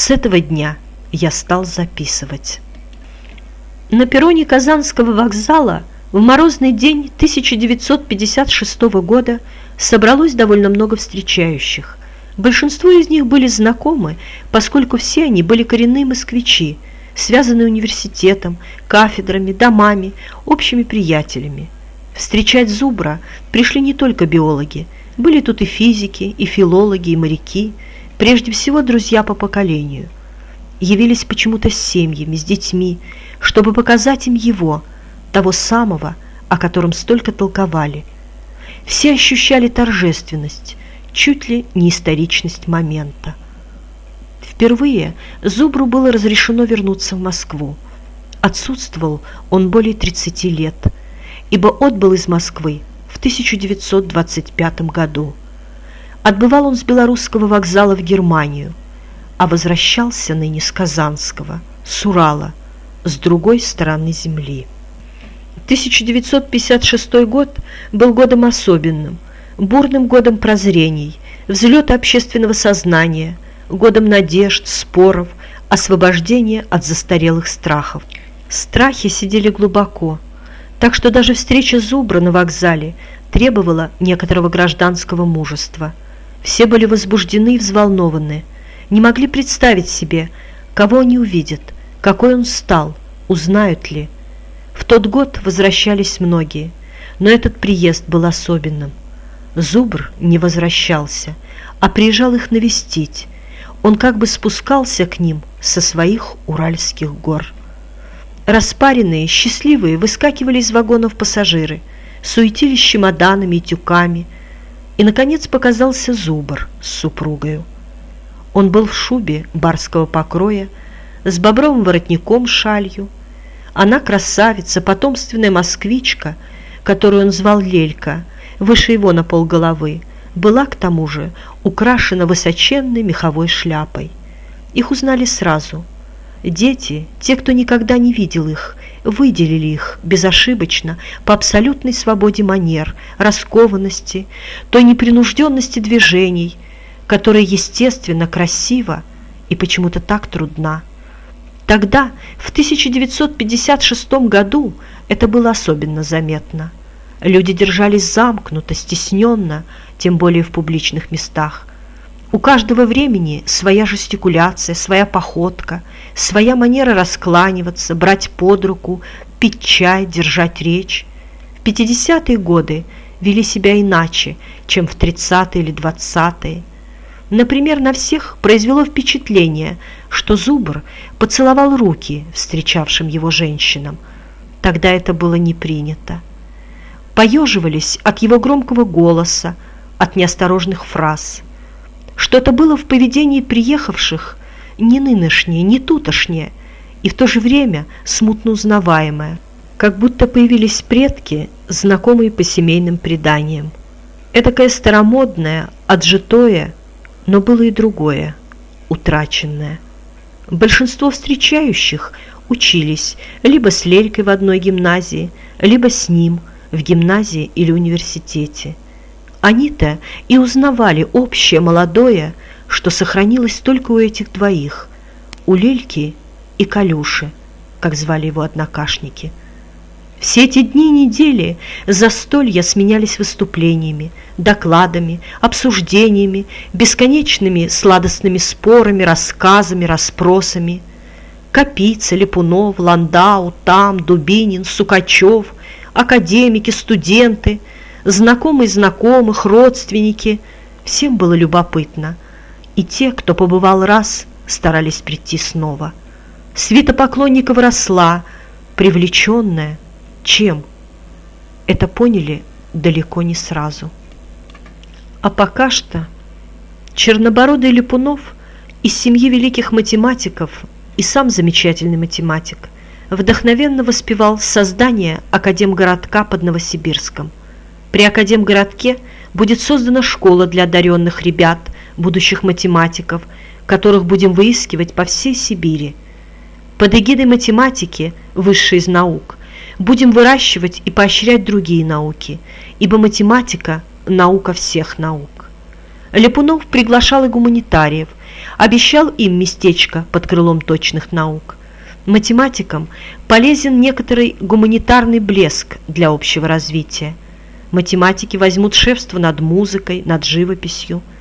С этого дня я стал записывать. На перроне Казанского вокзала в морозный день 1956 года собралось довольно много встречающих. Большинство из них были знакомы, поскольку все они были коренные москвичи, связанные университетом, кафедрами, домами, общими приятелями. Встречать Зубра пришли не только биологи, были тут и физики, и филологи, и моряки, прежде всего друзья по поколению. Явились почему-то с семьями, с детьми, чтобы показать им его, того самого, о котором столько толковали. Все ощущали торжественность, чуть ли не историчность момента. Впервые Зубру было разрешено вернуться в Москву. Отсутствовал он более 30 лет, ибо отбыл из Москвы в 1925 году. Отбывал он с белорусского вокзала в Германию, а возвращался ныне с Казанского, с Урала, с другой стороны земли. 1956 год был годом особенным, бурным годом прозрений, взлета общественного сознания, годом надежд, споров, освобождения от застарелых страхов. Страхи сидели глубоко, так что даже встреча Зубра на вокзале требовала некоторого гражданского мужества. Все были возбуждены и взволнованы, не могли представить себе, кого они увидят – какой он стал, узнают ли? В тот год возвращались многие, но этот приезд был особенным. Зубр не возвращался, а приезжал их навестить. Он как бы спускался к ним со своих уральских гор. Распаренные, счастливые выскакивали из вагонов пассажиры, суетились чемоданами и тюками, и, наконец, показался Зубр с супругою. Он был в шубе барского покроя, с бобровым воротником шалью. Она красавица, потомственная москвичка, которую он звал Лелька, выше его на полголовы, была к тому же украшена высоченной меховой шляпой. Их узнали сразу. Дети, те, кто никогда не видел их, выделили их безошибочно по абсолютной свободе манер, раскованности, той непринужденности движений, которая естественно, красива и почему-то так трудна. Тогда, в 1956 году, это было особенно заметно. Люди держались замкнуто, стесненно, тем более в публичных местах. У каждого времени своя жестикуляция, своя походка, своя манера раскланиваться, брать под руку, пить чай, держать речь. В 50-е годы вели себя иначе, чем в 30-е или 20-е. Например, на всех произвело впечатление, что Зубр поцеловал руки встречавшим его женщинам. Тогда это было не принято. Поеживались от его громкого голоса, от неосторожных фраз. Что-то было в поведении приехавших не нынешнее, не тутошнее, и в то же время смутно узнаваемое, как будто появились предки, знакомые по семейным преданиям. Этакое старомодное, отжитое, но было и другое, утраченное. Большинство встречающих учились либо с Лелькой в одной гимназии, либо с ним в гимназии или университете. Они-то и узнавали общее молодое, что сохранилось только у этих двоих, у Лельки и Калюши, как звали его однокашники – все эти дни и недели застолья сменялись выступлениями, докладами, обсуждениями, бесконечными сладостными спорами, рассказами, расспросами. Капица, Липунов, Ландау, Там, Дубинин, Сукачев, академики, студенты, знакомые знакомых, родственники. Всем было любопытно. И те, кто побывал раз, старались прийти снова. Свита поклонников росла, привлеченная, чем? Это поняли далеко не сразу. А пока что Чернобородый Липунов из семьи великих математиков и сам замечательный математик вдохновенно воспевал создание Академгородка под Новосибирском. При Академгородке будет создана школа для одаренных ребят, будущих математиков, которых будем выискивать по всей Сибири. Под эгидой математики, высшей из наук, будем выращивать и поощрять другие науки, ибо математика – наука всех наук. Ляпунов приглашал и гуманитариев, обещал им местечко под крылом точных наук. Математикам полезен некоторый гуманитарный блеск для общего развития. Математики возьмут шефство над музыкой, над живописью –